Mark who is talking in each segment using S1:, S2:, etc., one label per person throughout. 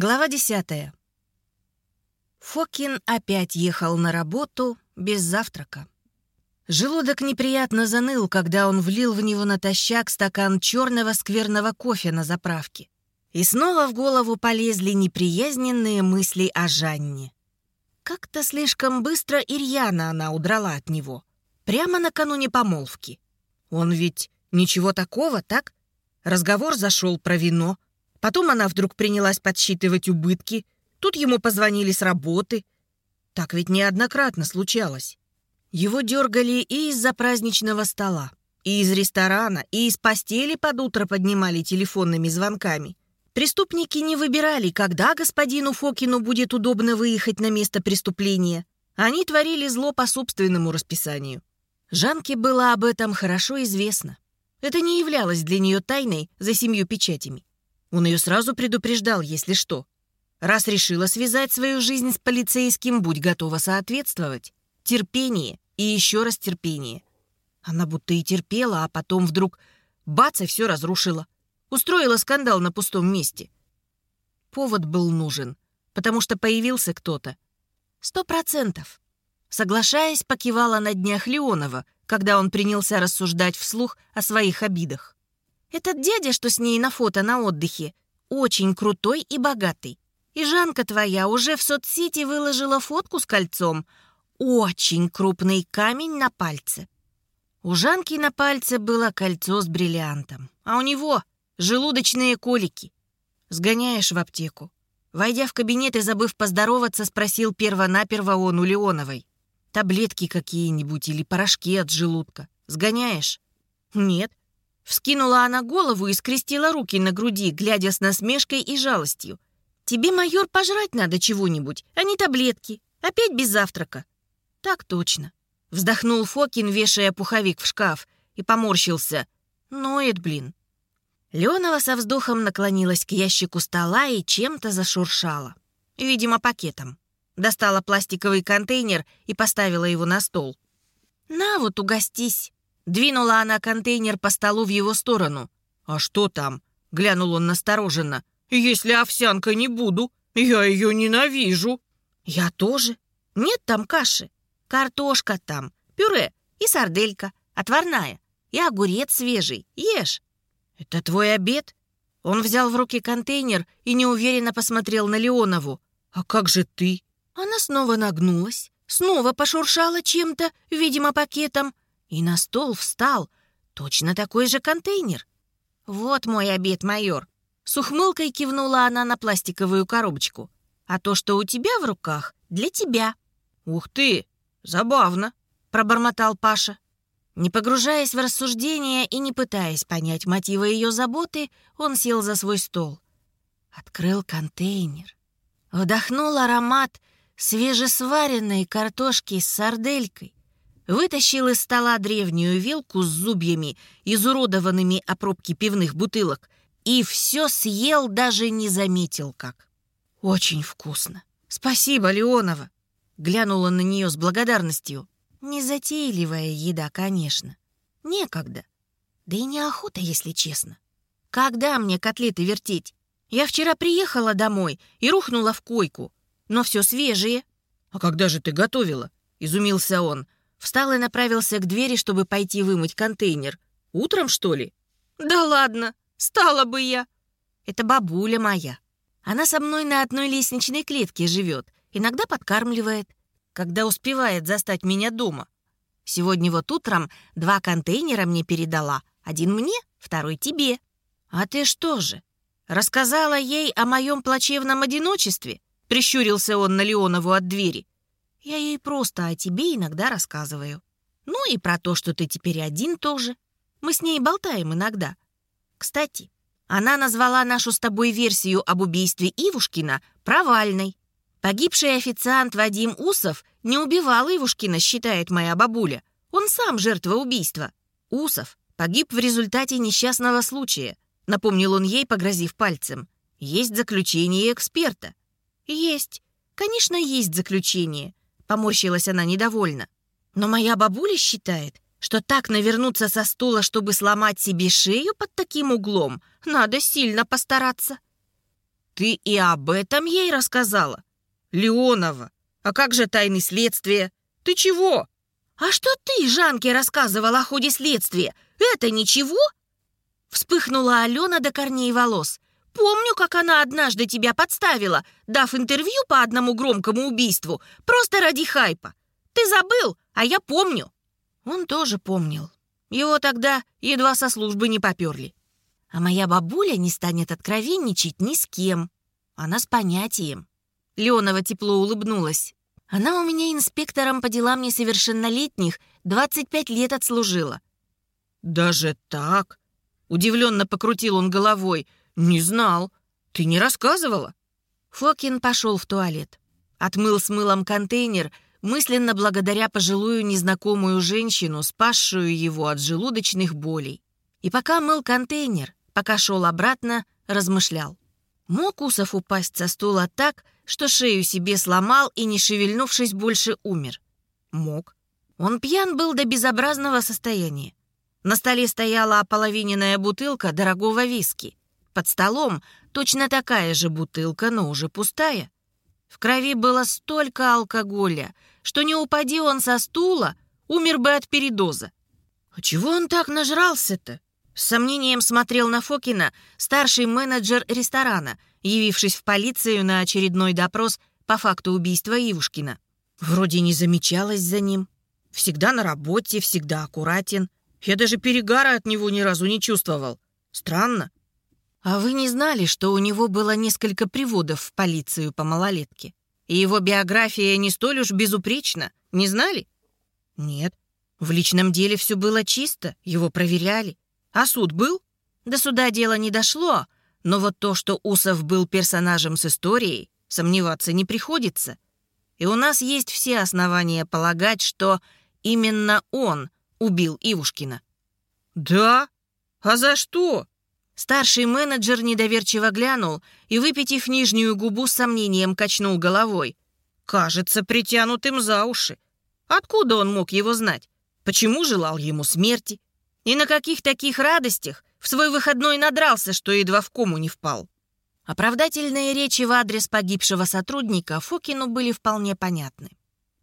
S1: Глава десятая. Фокин опять ехал на работу без завтрака. Желудок неприятно заныл, когда он влил в него натощак стакан черного скверного кофе на заправке. И снова в голову полезли неприязненные мысли о Жанне. Как-то слишком быстро и рьяно она удрала от него. Прямо накануне помолвки. Он ведь ничего такого, так? Разговор зашел про вино — Потом она вдруг принялась подсчитывать убытки. Тут ему позвонили с работы. Так ведь неоднократно случалось. Его дергали и из-за праздничного стола, и из ресторана, и из постели под утро поднимали телефонными звонками. Преступники не выбирали, когда господину Фокину будет удобно выехать на место преступления. Они творили зло по собственному расписанию. Жанке было об этом хорошо известно. Это не являлось для нее тайной за семью печатями. Он ее сразу предупреждал, если что. Раз решила связать свою жизнь с полицейским, будь готова соответствовать. Терпение и еще раз терпение. Она будто и терпела, а потом вдруг бац и все разрушила. Устроила скандал на пустом месте. Повод был нужен, потому что появился кто-то. Сто процентов. Соглашаясь, покивала на днях Леонова, когда он принялся рассуждать вслух о своих обидах. Этот дядя, что с ней на фото на отдыхе, очень крутой и богатый. И Жанка твоя уже в соцсети выложила фотку с кольцом. Очень крупный камень на пальце. У Жанки на пальце было кольцо с бриллиантом, а у него желудочные колики. Сгоняешь в аптеку. Войдя в кабинет и забыв поздороваться, спросил перво-наперво он у Леоновой. «Таблетки какие-нибудь или порошки от желудка. Сгоняешь?» «Нет. Вскинула она голову и скрестила руки на груди, глядя с насмешкой и жалостью. «Тебе, майор, пожрать надо чего-нибудь, а не таблетки. Опять без завтрака». «Так точно». Вздохнул Фокин, вешая пуховик в шкаф, и поморщился. «Ноет, блин». Леонова со вздохом наклонилась к ящику стола и чем-то зашуршала. Видимо, пакетом. Достала пластиковый контейнер и поставила его на стол. «На вот, угостись». Двинула она контейнер по столу в его сторону. «А что там?» — глянул он настороженно. «Если овсянка не буду, я ее ненавижу». «Я тоже. Нет там каши. Картошка там, пюре и сарделька, отварная, и огурец свежий. Ешь». «Это твой обед?» Он взял в руки контейнер и неуверенно посмотрел на Леонову. «А как же ты?» Она снова нагнулась, снова пошуршала чем-то, видимо, пакетом, и на стол встал точно такой же контейнер. «Вот мой обед, майор». С ухмылкой кивнула она на пластиковую коробочку. «А то, что у тебя в руках, для тебя». «Ух ты! Забавно!» — пробормотал Паша. Не погружаясь в рассуждения и не пытаясь понять мотивы ее заботы, он сел за свой стол. Открыл контейнер. Вдохнул аромат свежесваренной картошки с сарделькой вытащил из стола древнюю вилку с зубьями, изуродованными о пробки пивных бутылок, и все съел, даже не заметил как. «Очень вкусно. Спасибо, Леонова!» Глянула на нее с благодарностью. Незатейливая еда, конечно. Некогда. Да и неохота, если честно. Когда мне котлеты вертеть? Я вчера приехала домой и рухнула в койку. Но все свежее. «А когда же ты готовила?» — изумился он. Встал и направился к двери, чтобы пойти вымыть контейнер. Утром, что ли? Да ладно, стала бы я. Это бабуля моя. Она со мной на одной лестничной клетке живет. Иногда подкармливает, когда успевает застать меня дома. Сегодня вот утром два контейнера мне передала. Один мне, второй тебе. А ты что же, рассказала ей о моем плачевном одиночестве? Прищурился он на Леонову от двери. Я ей просто о тебе иногда рассказываю. Ну и про то, что ты теперь один тоже. Мы с ней болтаем иногда. Кстати, она назвала нашу с тобой версию об убийстве Ивушкина провальной. Погибший официант Вадим Усов не убивал Ивушкина, считает моя бабуля. Он сам жертва убийства. Усов погиб в результате несчастного случая, напомнил он ей, погрозив пальцем. Есть заключение эксперта. Есть. Конечно, есть заключение. Поморщилась она недовольно. Но моя бабуля считает, что так навернуться со стула, чтобы сломать себе шею под таким углом, надо сильно постараться. ты и об этом ей рассказала? Леонова, а как же тайны следствия? Ты чего? А что ты Жанке рассказывала о ходе следствия? Это ничего? Вспыхнула Алена до корней волос. Помню, как она однажды тебя подставила, дав интервью по одному громкому убийству, просто ради хайпа. Ты забыл, а я помню. Он тоже помнил. Его тогда едва со службы не поперли. А моя бабуля не станет откровенничать ни с кем. Она с понятием. Леонова тепло улыбнулась. Она у меня инспектором по делам несовершеннолетних 25 лет отслужила. «Даже так?» Удивленно покрутил он головой. «Не знал. Ты не рассказывала?» Фокин пошел в туалет. Отмыл с мылом контейнер, мысленно благодаря пожилую незнакомую женщину, спасшую его от желудочных болей. И пока мыл контейнер, пока шел обратно, размышлял. Мог Усов упасть со стула так, что шею себе сломал и, не шевельнувшись, больше умер? Мог. Он пьян был до безобразного состояния. На столе стояла ополовиненная бутылка дорогого виски. Под столом точно такая же бутылка, но уже пустая. В крови было столько алкоголя, что не упади он со стула, умер бы от передоза. А чего он так нажрался-то? С сомнением смотрел на Фокина старший менеджер ресторана, явившись в полицию на очередной допрос по факту убийства Ивушкина. Вроде не замечалась за ним. Всегда на работе, всегда аккуратен. Я даже перегара от него ни разу не чувствовал. Странно. А вы не знали, что у него было несколько приводов в полицию по малолетке? И его биография не столь уж безупречна? Не знали? Нет. В личном деле все было чисто, его проверяли. А суд был? До суда дело не дошло, но вот то, что Усов был персонажем с историей, сомневаться не приходится. И у нас есть все основания полагать, что именно он убил Ивушкина. «Да? А за что?» Старший менеджер недоверчиво глянул и, выпитив нижнюю губу, с сомнением качнул головой. «Кажется, притянутым за уши. Откуда он мог его знать? Почему желал ему смерти? И на каких таких радостях в свой выходной надрался, что едва в кому не впал?» Оправдательные речи в адрес погибшего сотрудника Фокину были вполне понятны.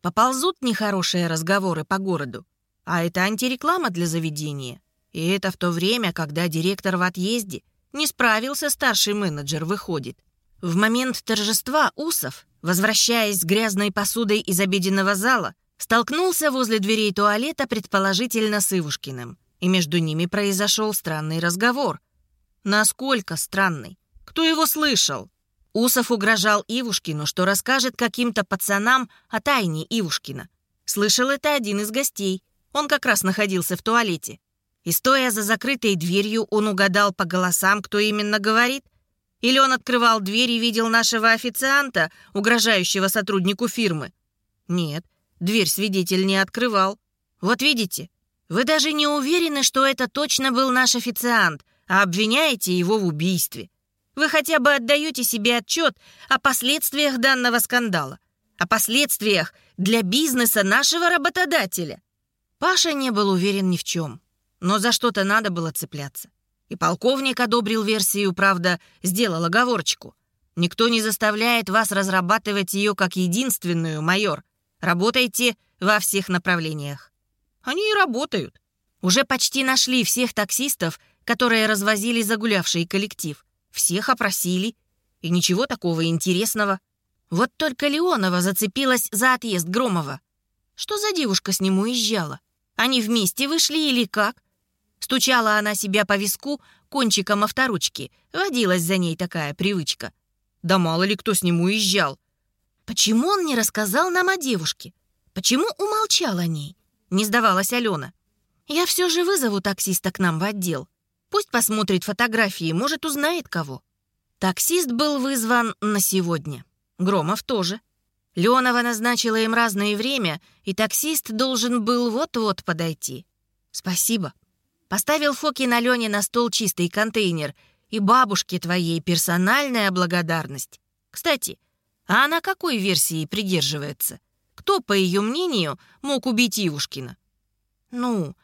S1: Поползут нехорошие разговоры по городу, а это антиреклама для заведения. И это в то время, когда директор в отъезде. Не справился старший менеджер, выходит. В момент торжества Усов, возвращаясь с грязной посудой из обеденного зала, столкнулся возле дверей туалета, предположительно, с Ивушкиным. И между ними произошел странный разговор. Насколько странный? Кто его слышал? Усов угрожал Ивушкину, что расскажет каким-то пацанам о тайне Ивушкина. Слышал это один из гостей — он как раз находился в туалете. И стоя за закрытой дверью, он угадал по голосам, кто именно говорит. Или он открывал дверь и видел нашего официанта, угрожающего сотруднику фирмы. Нет, дверь свидетель не открывал. Вот видите, вы даже не уверены, что это точно был наш официант, а обвиняете его в убийстве. Вы хотя бы отдаете себе отчет о последствиях данного скандала, о последствиях для бизнеса нашего работодателя. Паша не был уверен ни в чем, но за что-то надо было цепляться. И полковник одобрил версию, правда, сделал оговорочку. «Никто не заставляет вас разрабатывать ее как единственную, майор. Работайте во всех направлениях». Они и работают. Уже почти нашли всех таксистов, которые развозили загулявший коллектив. Всех опросили. И ничего такого интересного. Вот только Леонова зацепилась за отъезд Громова. Что за девушка с ним уезжала? Они вместе вышли или как? Стучала она себя по виску кончиком авторучки. Водилась за ней такая привычка. Да мало ли кто с ним уезжал. Почему он не рассказал нам о девушке? Почему умолчал о ней? Не сдавалась Алена. Я все же вызову таксиста к нам в отдел. Пусть посмотрит фотографии, может, узнает кого. Таксист был вызван на сегодня. Громов тоже. Леонова назначила им разное время, и таксист должен был вот-вот подойти. «Спасибо». Поставил Фокин Алене на стол чистый контейнер. «И бабушке твоей персональная благодарность. Кстати, а она какой версии придерживается? Кто, по ее мнению, мог убить Ивушкина?» «Ну,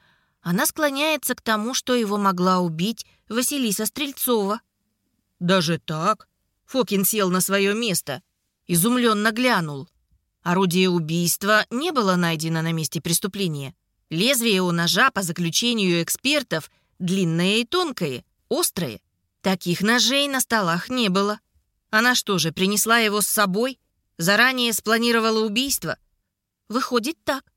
S1: она склоняется к тому, что его могла убить Василиса Стрельцова». «Даже так?» Фокин сел на свое место. Изумленно глянул. Орудие убийства не было найдено на месте преступления. Лезвие у ножа, по заключению экспертов, длинное и тонкое, острое. Таких ножей на столах не было. Она что же, принесла его с собой? Заранее спланировала убийство? Выходит так.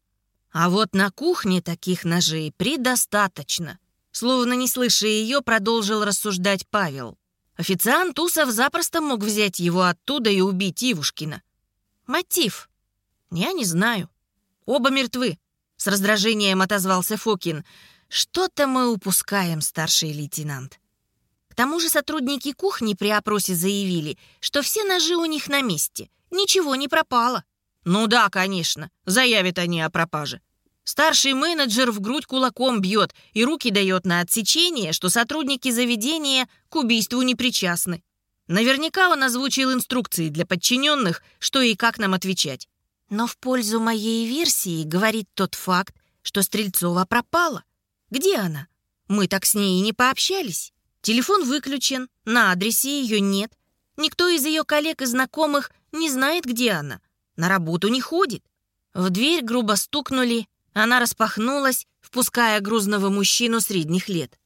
S1: А вот на кухне таких ножей предостаточно. Словно не слыша ее, продолжил рассуждать Павел. Официант Усов запросто мог взять его оттуда и убить Ивушкина. Мотив? Я не знаю. Оба мертвы. С раздражением отозвался Фокин. Что-то мы упускаем, старший лейтенант. К тому же сотрудники кухни при опросе заявили, что все ножи у них на месте. Ничего не пропало. Ну да, конечно, заявят они о пропаже. Старший менеджер в грудь кулаком бьет и руки дает на отсечение, что сотрудники заведения к убийству не причастны. Наверняка он озвучил инструкции для подчиненных, что и как нам отвечать. Но в пользу моей версии говорит тот факт, что Стрельцова пропала. Где она? Мы так с ней и не пообщались. Телефон выключен, на адресе ее нет. Никто из ее коллег и знакомых не знает, где она. На работу не ходит. В дверь грубо стукнули, она распахнулась, впуская грузного мужчину средних лет.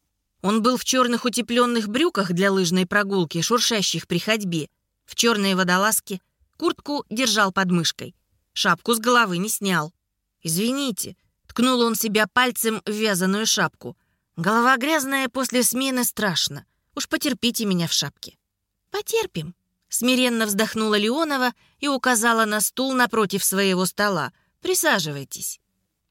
S1: Он был в черных утепленных брюках для лыжной прогулки, шуршащих при ходьбе, в черной водолазке, куртку держал под мышкой, шапку с головы не снял. «Извините», — ткнул он себя пальцем в вязаную шапку. «Голова грязная после смены страшно. Уж потерпите меня в шапке». «Потерпим», — смиренно вздохнула Леонова и указала на стул напротив своего стола. «Присаживайтесь».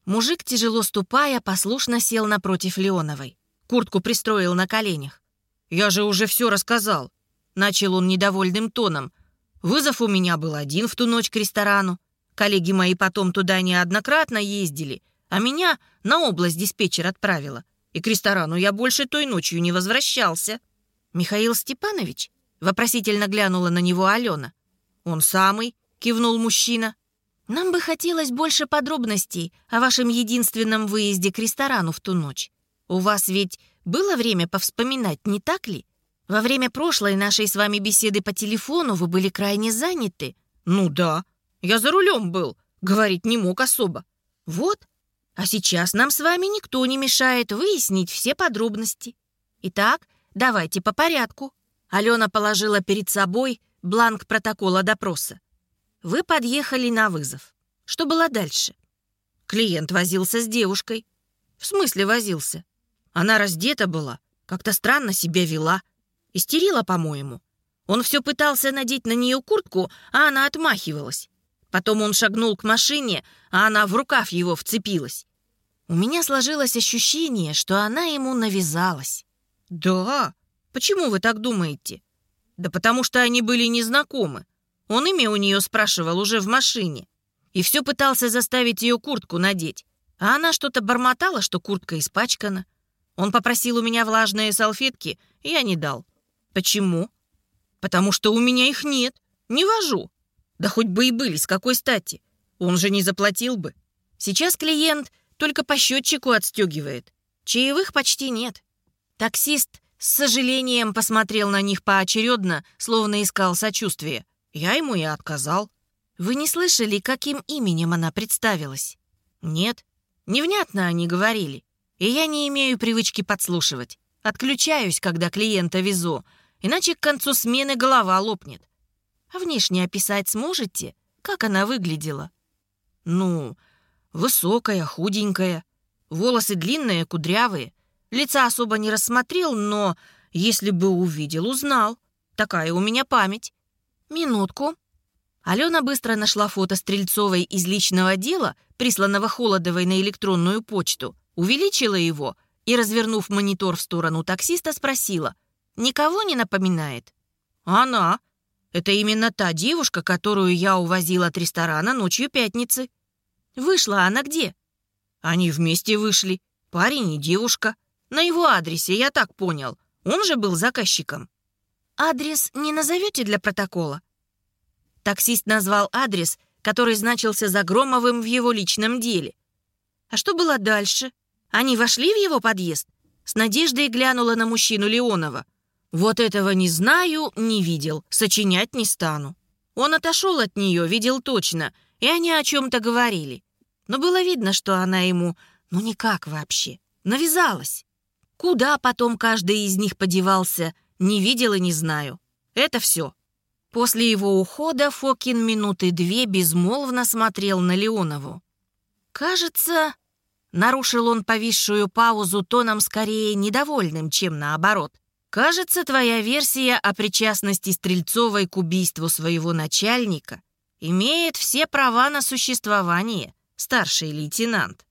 S1: Мужик, тяжело ступая, послушно сел напротив Леоновой. Куртку пристроил на коленях. «Я же уже все рассказал», — начал он недовольным тоном. «Вызов у меня был один в ту ночь к ресторану. Коллеги мои потом туда неоднократно ездили, а меня на область диспетчер отправила. И к ресторану я больше той ночью не возвращался». «Михаил Степанович?» — вопросительно глянула на него Алена. «Он самый», — кивнул мужчина. Нам бы хотелось больше подробностей о вашем единственном выезде к ресторану в ту ночь. У вас ведь было время повспоминать, не так ли? Во время прошлой нашей с вами беседы по телефону вы были крайне заняты. Ну да, я за рулем был, говорить не мог особо. Вот, а сейчас нам с вами никто не мешает выяснить все подробности. Итак, давайте по порядку. Алена положила перед собой бланк протокола допроса. Вы подъехали на вызов. Что было дальше? Клиент возился с девушкой. В смысле возился? Она раздета была, как-то странно себя вела. Истерила, по-моему. Он все пытался надеть на нее куртку, а она отмахивалась. Потом он шагнул к машине, а она в рукав его вцепилась. У меня сложилось ощущение, что она ему навязалась. «Да? Почему вы так думаете?» «Да потому что они были незнакомы. Он имя у нее спрашивал уже в машине. И все пытался заставить ее куртку надеть. А она что-то бормотала, что куртка испачкана. Он попросил у меня влажные салфетки, и я не дал. Почему? Потому что у меня их нет. Не вожу. Да хоть бы и были, с какой стати. Он же не заплатил бы. Сейчас клиент только по счетчику отстегивает. Чаевых почти нет. Таксист с сожалением посмотрел на них поочередно, словно искал сочувствия. Я ему и отказал. Вы не слышали, каким именем она представилась? Нет. Невнятно они говорили. И я не имею привычки подслушивать. Отключаюсь, когда клиента везу, иначе к концу смены голова лопнет. А внешне описать сможете, как она выглядела? Ну, высокая, худенькая, волосы длинные, кудрявые. Лица особо не рассмотрел, но если бы увидел, узнал. Такая у меня память. «Минутку». Алена быстро нашла фото Стрельцовой из личного дела, присланного Холодовой на электронную почту, увеличила его и, развернув монитор в сторону таксиста, спросила, «Никого не напоминает?» «Она. Это именно та девушка, которую я увозила от ресторана ночью пятницы». «Вышла она где?» «Они вместе вышли. Парень и девушка. На его адресе, я так понял. Он же был заказчиком». «Адрес не назовете для протокола?» Таксист назвал адрес, который значился за Громовым в его личном деле. А что было дальше? Они вошли в его подъезд? С надеждой глянула на мужчину Леонова. «Вот этого не знаю, не видел, сочинять не стану». Он отошел от нее, видел точно, и они о чем-то говорили. Но было видно, что она ему, ну никак вообще, навязалась. Куда потом каждый из них подевался, не видел и не знаю. Это все. После его ухода Фокин минуты две безмолвно смотрел на Леонову. «Кажется...» — нарушил он повисшую паузу тоном скорее недовольным, чем наоборот. «Кажется, твоя версия о причастности Стрельцовой к убийству своего начальника имеет все права на существование, старший лейтенант».